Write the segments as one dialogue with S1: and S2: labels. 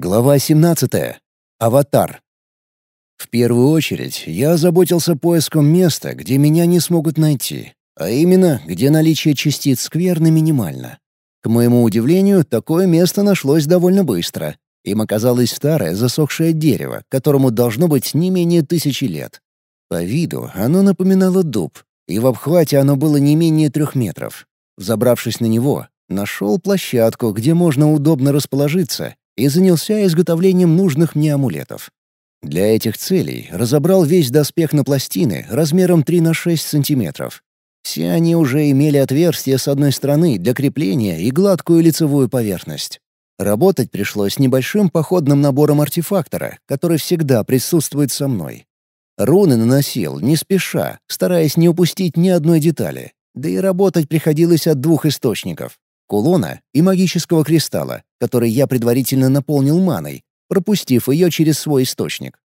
S1: Глава 17. Аватар. В первую очередь я озаботился поиском места, где меня не смогут найти, а именно, где наличие частиц скверны минимально. К моему удивлению, такое место нашлось довольно быстро. Им оказалось старое засохшее дерево, которому должно быть не менее тысячи лет. По виду оно напоминало дуб, и в обхвате оно было не менее трех метров. Взобравшись на него, нашел площадку, где можно удобно расположиться и занялся изготовлением нужных мне амулетов. Для этих целей разобрал весь доспех на пластины размером 3 на 6 сантиметров. Все они уже имели отверстия с одной стороны для крепления и гладкую лицевую поверхность. Работать пришлось небольшим походным набором артефактора, который всегда присутствует со мной. Руны наносил не спеша, стараясь не упустить ни одной детали. Да и работать приходилось от двух источников кулона и магического кристалла, который я предварительно наполнил маной, пропустив ее через свой источник.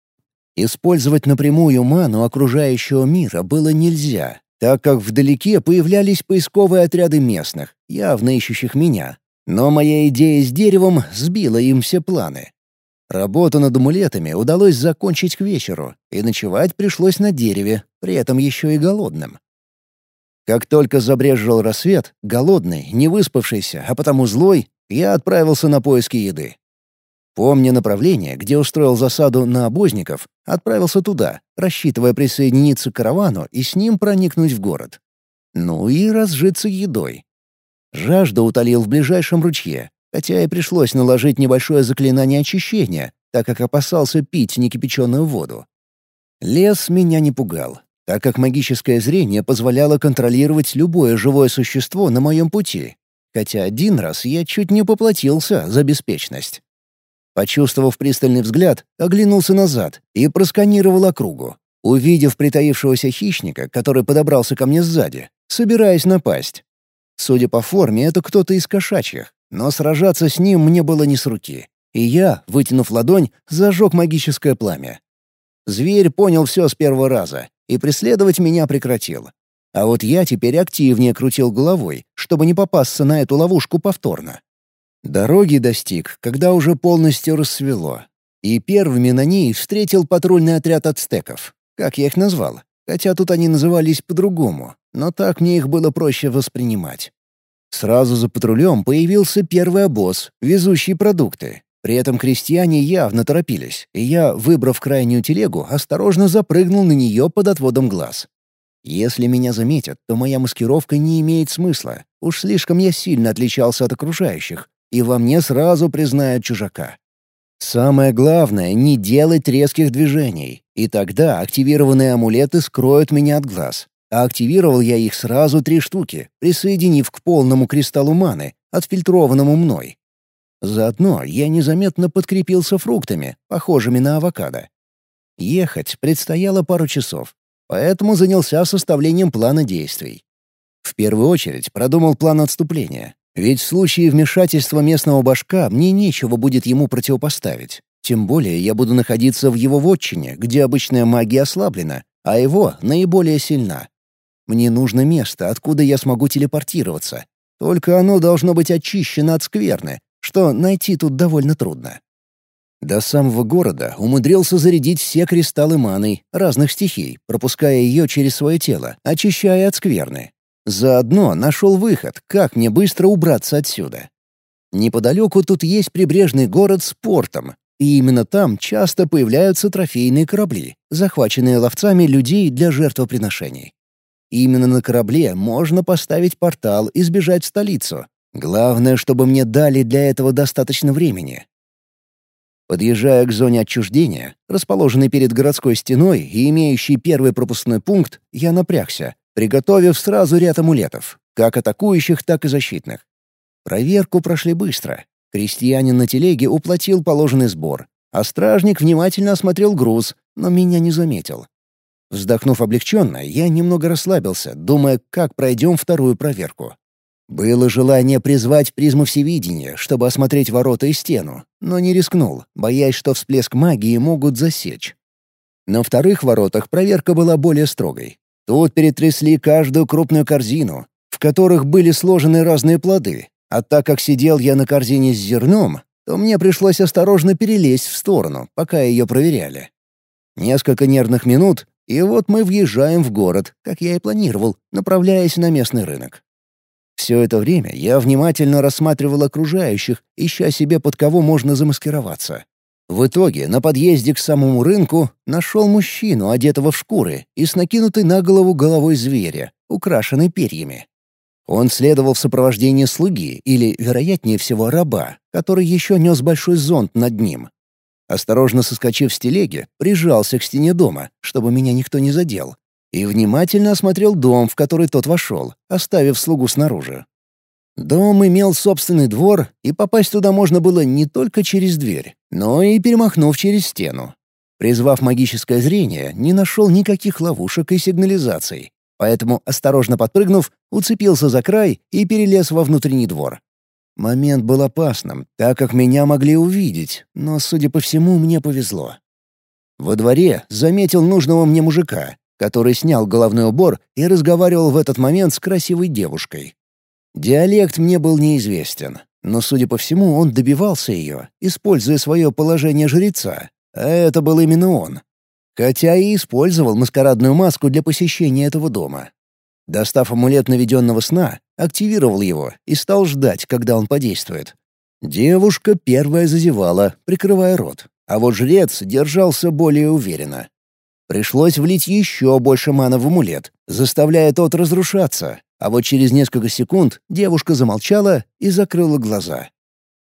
S1: Использовать напрямую ману окружающего мира было нельзя, так как вдалеке появлялись поисковые отряды местных, явно ищущих меня. Но моя идея с деревом сбила им все планы. Работу над амулетами удалось закончить к вечеру, и ночевать пришлось на дереве, при этом еще и голодным. Как только забрежил рассвет, голодный, не выспавшийся, а потому злой, я отправился на поиски еды. Помня направление, где устроил засаду на обозников, отправился туда, рассчитывая присоединиться к каравану и с ним проникнуть в город. Ну и разжиться едой. Жажду утолил в ближайшем ручье, хотя и пришлось наложить небольшое заклинание очищения, так как опасался пить некипяченую воду. Лес меня не пугал, так как магическое зрение позволяло контролировать любое живое существо на моем пути, хотя один раз я чуть не поплатился за беспечность. Почувствовав пристальный взгляд, оглянулся назад и просканировал округу, увидев притаившегося хищника, который подобрался ко мне сзади, собираясь напасть. Судя по форме, это кто-то из кошачьих, но сражаться с ним мне было не с руки, и я, вытянув ладонь, зажег магическое пламя. Зверь понял все с первого раза и преследовать меня прекратил. А вот я теперь активнее крутил головой, чтобы не попасться на эту ловушку повторно. Дороги достиг, когда уже полностью рассвело. И первыми на ней встретил патрульный отряд ацтеков. Как я их назвал? Хотя тут они назывались по-другому, но так мне их было проще воспринимать. Сразу за патрулем появился первый обоз, везущий продукты. При этом крестьяне явно торопились, и я, выбрав крайнюю телегу, осторожно запрыгнул на нее под отводом глаз. Если меня заметят, то моя маскировка не имеет смысла. Уж слишком я сильно отличался от окружающих, и во мне сразу признают чужака. Самое главное — не делать резких движений, и тогда активированные амулеты скроют меня от глаз. А активировал я их сразу три штуки, присоединив к полному кристаллу маны, отфильтрованному мной. Заодно я незаметно подкрепился фруктами, похожими на авокадо. Ехать предстояло пару часов, поэтому занялся составлением плана действий. В первую очередь продумал план отступления, ведь в случае вмешательства местного башка мне нечего будет ему противопоставить. Тем более я буду находиться в его вотчине, где обычная магия ослаблена, а его наиболее сильна. Мне нужно место, откуда я смогу телепортироваться. Только оно должно быть очищено от скверны, что найти тут довольно трудно. До самого города умудрился зарядить все кристаллы маны разных стихий, пропуская ее через свое тело, очищая от скверны. Заодно нашел выход, как мне быстро убраться отсюда. Неподалеку тут есть прибрежный город с портом, и именно там часто появляются трофейные корабли, захваченные ловцами людей для жертвоприношений. Именно на корабле можно поставить портал и сбежать в столицу, Главное, чтобы мне дали для этого достаточно времени. Подъезжая к зоне отчуждения, расположенной перед городской стеной и имеющей первый пропускной пункт, я напрягся, приготовив сразу ряд амулетов, как атакующих, так и защитных. Проверку прошли быстро. Крестьянин на телеге уплатил положенный сбор, а стражник внимательно осмотрел груз, но меня не заметил. Вздохнув облегченно, я немного расслабился, думая, как пройдем вторую проверку. Было желание призвать призму всевидения, чтобы осмотреть ворота и стену, но не рискнул, боясь, что всплеск магии могут засечь. На вторых воротах проверка была более строгой. Тут перетрясли каждую крупную корзину, в которых были сложены разные плоды, а так как сидел я на корзине с зерном, то мне пришлось осторожно перелезть в сторону, пока ее проверяли. Несколько нервных минут, и вот мы въезжаем в город, как я и планировал, направляясь на местный рынок. Все это время я внимательно рассматривал окружающих, ища себе под кого можно замаскироваться. В итоге на подъезде к самому рынку нашел мужчину, одетого в шкуры и с накинутой на голову головой зверя, украшенной перьями. Он следовал в сопровождении слуги или, вероятнее всего, раба, который еще нес большой зонт над ним. Осторожно соскочив с телеги, прижался к стене дома, чтобы меня никто не задел, и внимательно осмотрел дом, в который тот вошел, оставив слугу снаружи. Дом имел собственный двор, и попасть туда можно было не только через дверь, но и перемахнув через стену. Призвав магическое зрение, не нашел никаких ловушек и сигнализаций, поэтому, осторожно подпрыгнув, уцепился за край и перелез во внутренний двор. Момент был опасным, так как меня могли увидеть, но, судя по всему, мне повезло. Во дворе заметил нужного мне мужика, который снял головной убор и разговаривал в этот момент с красивой девушкой. Диалект мне был неизвестен, но, судя по всему, он добивался ее, используя свое положение жреца, а это был именно он. Хотя и использовал маскарадную маску для посещения этого дома. Достав амулет наведенного сна, активировал его и стал ждать, когда он подействует. Девушка первая зазевала, прикрывая рот, а вот жрец держался более уверенно. Пришлось влить еще больше мана в амулет, заставляя тот разрушаться, а вот через несколько секунд девушка замолчала и закрыла глаза.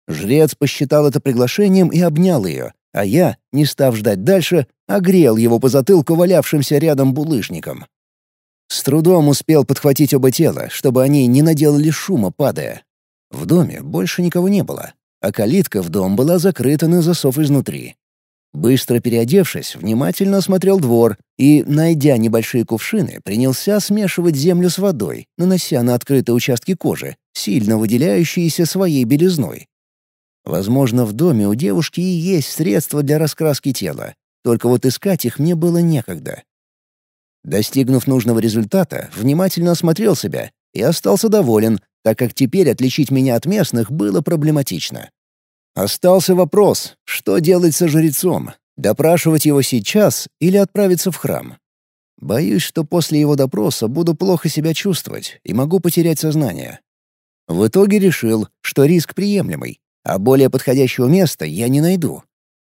S1: Жрец посчитал это приглашением и обнял ее, а я, не став ждать дальше, огрел его по затылку валявшимся рядом булыжником. С трудом успел подхватить оба тела, чтобы они не наделали шума, падая. В доме больше никого не было, а калитка в дом была закрыта на засов изнутри. Быстро переодевшись, внимательно осмотрел двор и, найдя небольшие кувшины, принялся смешивать землю с водой, нанося на открытые участки кожи, сильно выделяющиеся своей белизной. Возможно, в доме у девушки и есть средства для раскраски тела, только вот искать их мне было некогда. Достигнув нужного результата, внимательно осмотрел себя и остался доволен, так как теперь отличить меня от местных было проблематично. Остался вопрос, что делать со жрецом? Допрашивать его сейчас или отправиться в храм? Боюсь, что после его допроса буду плохо себя чувствовать и могу потерять сознание. В итоге решил, что риск приемлемый, а более подходящего места я не найду.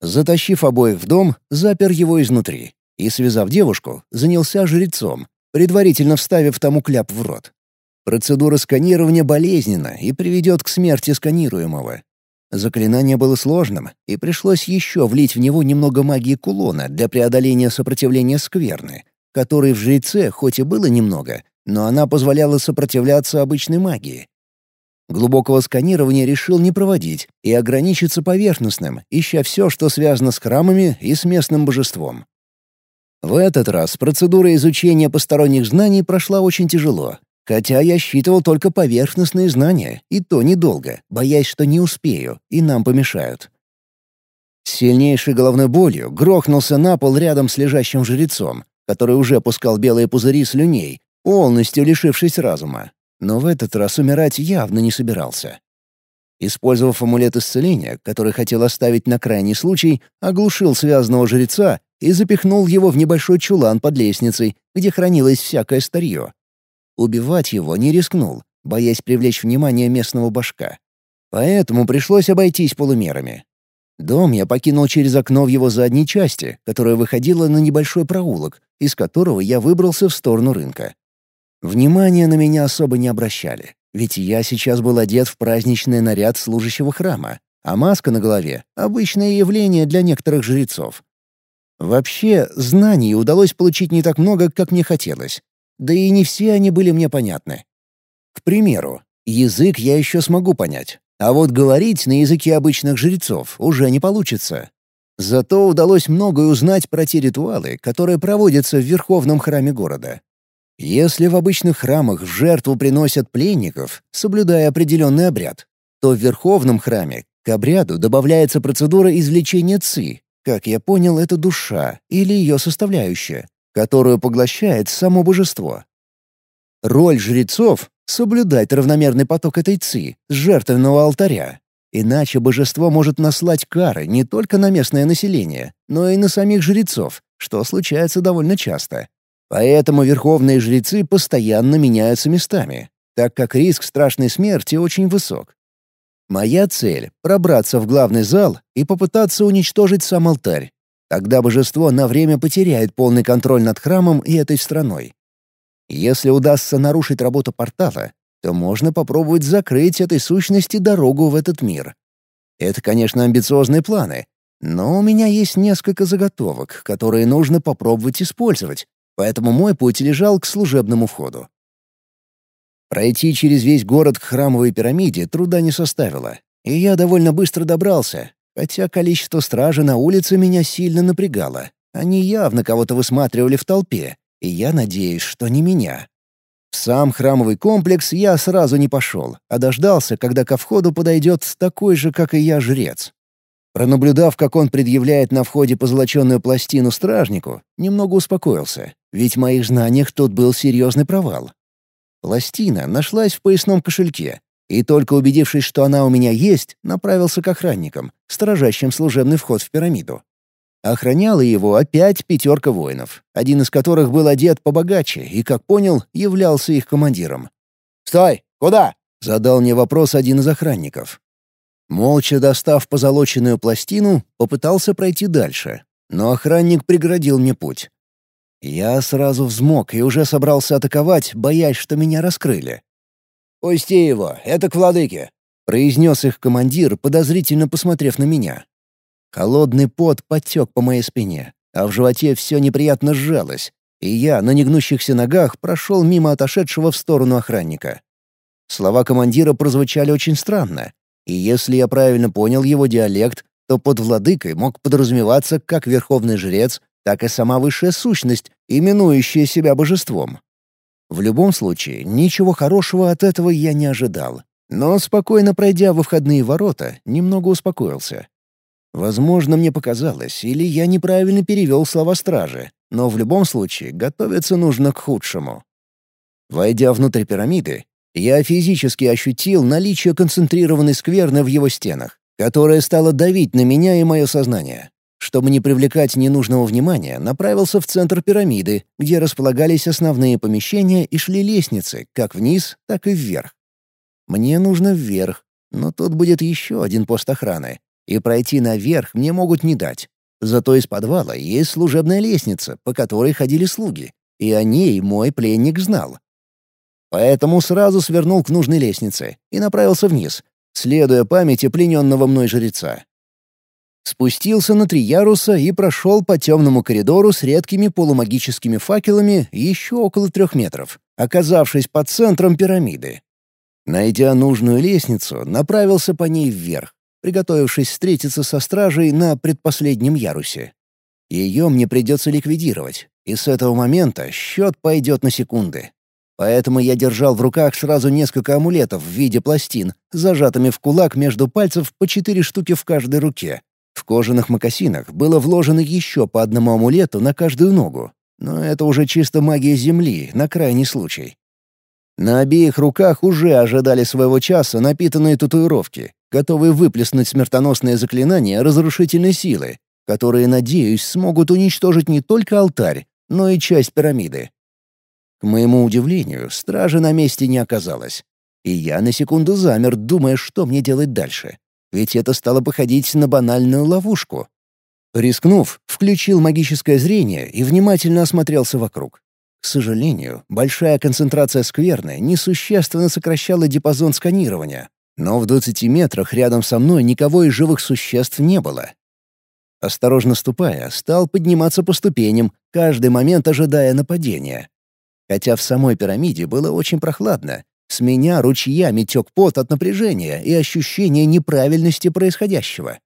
S1: Затащив обоих в дом, запер его изнутри и, связав девушку, занялся жрецом, предварительно вставив тому кляп в рот. Процедура сканирования болезненна и приведет к смерти сканируемого, Заклинание было сложным, и пришлось еще влить в него немного магии кулона для преодоления сопротивления скверны, которой в жреце хоть и было немного, но она позволяла сопротивляться обычной магии. Глубокого сканирования решил не проводить и ограничиться поверхностным, ища все, что связано с храмами и с местным божеством. В этот раз процедура изучения посторонних знаний прошла очень тяжело, Хотя я считывал только поверхностные знания, и то недолго, боясь, что не успею, и нам помешают. С сильнейшей головной болью грохнулся на пол рядом с лежащим жрецом, который уже пускал белые пузыри слюней, полностью лишившись разума. Но в этот раз умирать явно не собирался. Использовав амулет исцеления, который хотел оставить на крайний случай, оглушил связанного жреца и запихнул его в небольшой чулан под лестницей, где хранилось всякое старье. Убивать его не рискнул, боясь привлечь внимание местного башка. Поэтому пришлось обойтись полумерами. Дом я покинул через окно в его задней части, которая выходила на небольшой проулок, из которого я выбрался в сторону рынка. Внимания на меня особо не обращали, ведь я сейчас был одет в праздничный наряд служащего храма, а маска на голове — обычное явление для некоторых жрецов. Вообще, знаний удалось получить не так много, как мне хотелось, да и не все они были мне понятны. К примеру, язык я еще смогу понять, а вот говорить на языке обычных жрецов уже не получится. Зато удалось многое узнать про те ритуалы, которые проводятся в Верховном храме города. Если в обычных храмах в жертву приносят пленников, соблюдая определенный обряд, то в Верховном храме к обряду добавляется процедура извлечения ци. Как я понял, это душа или ее составляющая, которую поглощает само божество. Роль жрецов — соблюдать равномерный поток этой ци с жертвенного алтаря. Иначе божество может наслать кары не только на местное население, но и на самих жрецов, что случается довольно часто. Поэтому верховные жрецы постоянно меняются местами, так как риск страшной смерти очень высок. Моя цель — пробраться в главный зал и попытаться уничтожить сам алтарь. Тогда божество на время потеряет полный контроль над храмом и этой страной. Если удастся нарушить работу портала, то можно попробовать закрыть этой сущности дорогу в этот мир. Это, конечно, амбициозные планы, но у меня есть несколько заготовок, которые нужно попробовать использовать, поэтому мой путь лежал к служебному входу. Пройти через весь город к храмовой пирамиде труда не составило, и я довольно быстро добрался, хотя количество стражи на улице меня сильно напрягало. Они явно кого-то высматривали в толпе, и я надеюсь, что не меня. В сам храмовый комплекс я сразу не пошел, а дождался, когда ко входу подойдет такой же, как и я, жрец. Пронаблюдав, как он предъявляет на входе позолоченную пластину стражнику, немного успокоился, ведь в моих знаниях тут был серьезный провал. Пластина нашлась в поясном кошельке, и только убедившись, что она у меня есть, направился к охранникам, сторожащим служебный вход в пирамиду. Охраняла его опять пятерка воинов, один из которых был одет побогаче и, как понял, являлся их командиром. «Стой! Куда?» — задал мне вопрос один из охранников. Молча достав позолоченную пластину, попытался пройти дальше, но охранник преградил мне путь. Я сразу взмок и уже собрался атаковать, боясь, что меня раскрыли. «Пусти его, это к владыке», — произнес их командир, подозрительно посмотрев на меня. Холодный пот потек по моей спине, а в животе все неприятно сжалось, и я на негнущихся ногах прошел мимо отошедшего в сторону охранника. Слова командира прозвучали очень странно, и если я правильно понял его диалект, то под владыкой мог подразумеваться как верховный жрец, так и сама высшая сущность, именующая себя божеством. В любом случае, ничего хорошего от этого я не ожидал. Но, спокойно пройдя во входные ворота, немного успокоился. Возможно, мне показалось, или я неправильно перевел слова стражи, но в любом случае готовиться нужно к худшему. Войдя внутрь пирамиды, я физически ощутил наличие концентрированной скверны в его стенах, которая стала давить на меня и мое сознание. Чтобы не привлекать ненужного внимания, направился в центр пирамиды, где располагались основные помещения и шли лестницы, как вниз, так и вверх. Мне нужно вверх, но тут будет еще один пост охраны, и пройти наверх мне могут не дать. Зато из подвала есть служебная лестница, по которой ходили слуги, и о ней мой пленник знал. Поэтому сразу свернул к нужной лестнице и направился вниз, следуя памяти плененного мной жреца. Спустился на три яруса и прошел по темному коридору с редкими полумагическими факелами еще около трех метров, оказавшись под центром пирамиды. Найдя нужную лестницу, направился по ней вверх, приготовившись встретиться со стражей на предпоследнем ярусе. Ее мне придется ликвидировать, и с этого момента счет пойдет на секунды. Поэтому я держал в руках сразу несколько амулетов в виде пластин, зажатыми в кулак между пальцев по четыре штуки в каждой руке, в кожаных мокасинах было вложено еще по одному амулету на каждую ногу, но это уже чисто магия Земли, на крайний случай. На обеих руках уже ожидали своего часа напитанные татуировки, готовые выплеснуть смертоносные заклинания разрушительной силы, которые, надеюсь, смогут уничтожить не только алтарь, но и часть пирамиды. К моему удивлению, стражи на месте не оказалось. И я на секунду замер, думая, что мне делать дальше ведь это стало походить на банальную ловушку. Рискнув, включил магическое зрение и внимательно осмотрелся вокруг. К сожалению, большая концентрация скверны несущественно сокращала диапазон сканирования, но в 20 метрах рядом со мной никого из живых существ не было. Осторожно ступая, стал подниматься по ступеням, каждый момент ожидая нападения. Хотя в самой пирамиде было очень прохладно, с меня ручьями тек пот от напряжения и ощущения неправильности происходящего.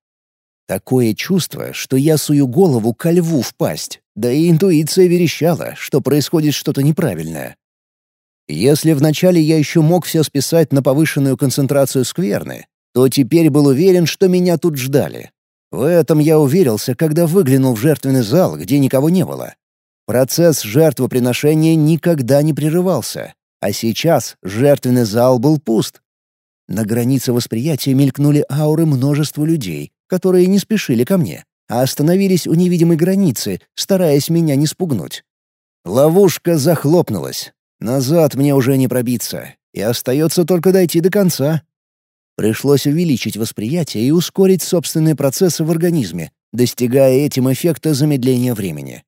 S1: Такое чувство, что я сую голову ко льву в пасть, да и интуиция верещала, что происходит что-то неправильное. Если вначале я еще мог все списать на повышенную концентрацию скверны, то теперь был уверен, что меня тут ждали. В этом я уверился, когда выглянул в жертвенный зал, где никого не было. Процесс жертвоприношения никогда не прерывался, а сейчас жертвенный зал был пуст. На границе восприятия мелькнули ауры множества людей, которые не спешили ко мне, а остановились у невидимой границы, стараясь меня не спугнуть. Ловушка захлопнулась. Назад мне уже не пробиться, и остается только дойти до конца. Пришлось увеличить восприятие и ускорить собственные процессы в организме, достигая этим эффекта замедления времени.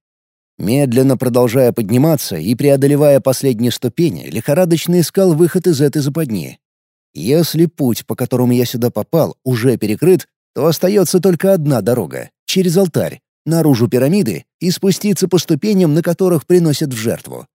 S1: Медленно продолжая подниматься и преодолевая последние ступени, лихорадочно искал выход из этой западни. Если путь, по которому я сюда попал, уже перекрыт, то остается только одна дорога — через алтарь, наружу пирамиды и спуститься по ступеням, на которых приносят в жертву.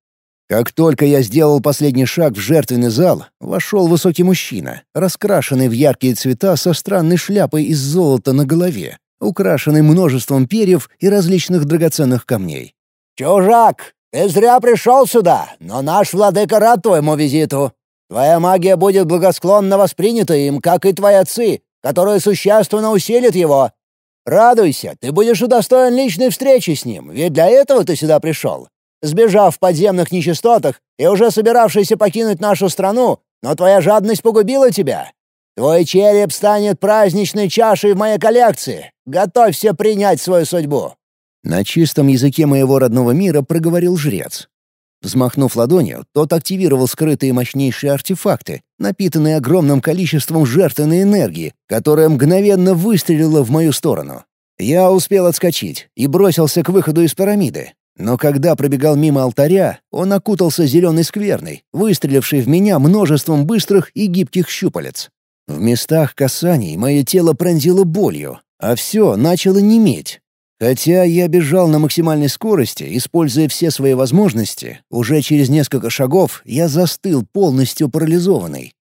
S1: Как только я сделал последний шаг в жертвенный зал, вошел высокий мужчина, раскрашенный в яркие цвета со странной шляпой из золота на голове, украшенный множеством перьев и различных драгоценных камней.
S2: «Чужак, ты зря пришел сюда, но наш владыка рад твоему визиту. Твоя магия будет благосклонно воспринята им, как и твои отцы, которая существенно усилит его. Радуйся, ты будешь удостоен личной встречи с ним, ведь для этого ты сюда пришел. Сбежав в подземных нечистотах и уже собиравшийся покинуть нашу страну, но твоя жадность погубила тебя. Твой череп станет праздничной чашей в моей коллекции. Готовься принять свою судьбу».
S1: На чистом языке моего родного мира проговорил жрец. Взмахнув ладонью, тот активировал скрытые мощнейшие артефакты, напитанные огромным количеством жертвенной энергии, которая мгновенно выстрелила в мою сторону. Я успел отскочить и бросился к выходу из пирамиды. Но когда пробегал мимо алтаря, он окутался зеленой скверной, выстрелившей в меня множеством быстрых и гибких щупалец. В местах касаний мое тело пронзило болью, а все начало неметь, Хотя я бежал на максимальной скорости, используя все свои возможности, уже через несколько шагов я застыл полностью парализованный.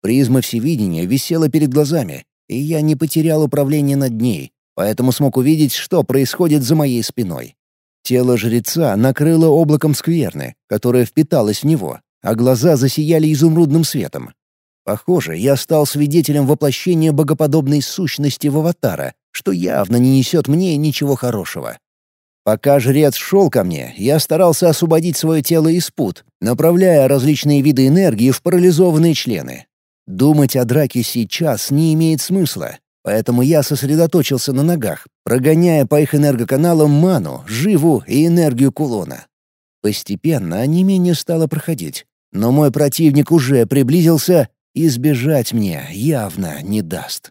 S1: Призма всевидения висела перед глазами, и я не потерял управление над ней, поэтому смог увидеть, что происходит за моей спиной. Тело жреца накрыло облаком скверны, которое впиталось в него, а глаза засияли изумрудным светом. Похоже, я стал свидетелем воплощения богоподобной сущности в аватара, что явно не несет мне ничего хорошего. Пока жрец шел ко мне, я старался освободить свое тело из пут, направляя различные виды энергии в парализованные члены. Думать о драке сейчас не имеет смысла, поэтому я сосредоточился на ногах, прогоняя по их энергоканалам ману, живу и энергию кулона. Постепенно онемение стало проходить, но мой противник уже приблизился и сбежать мне явно не даст.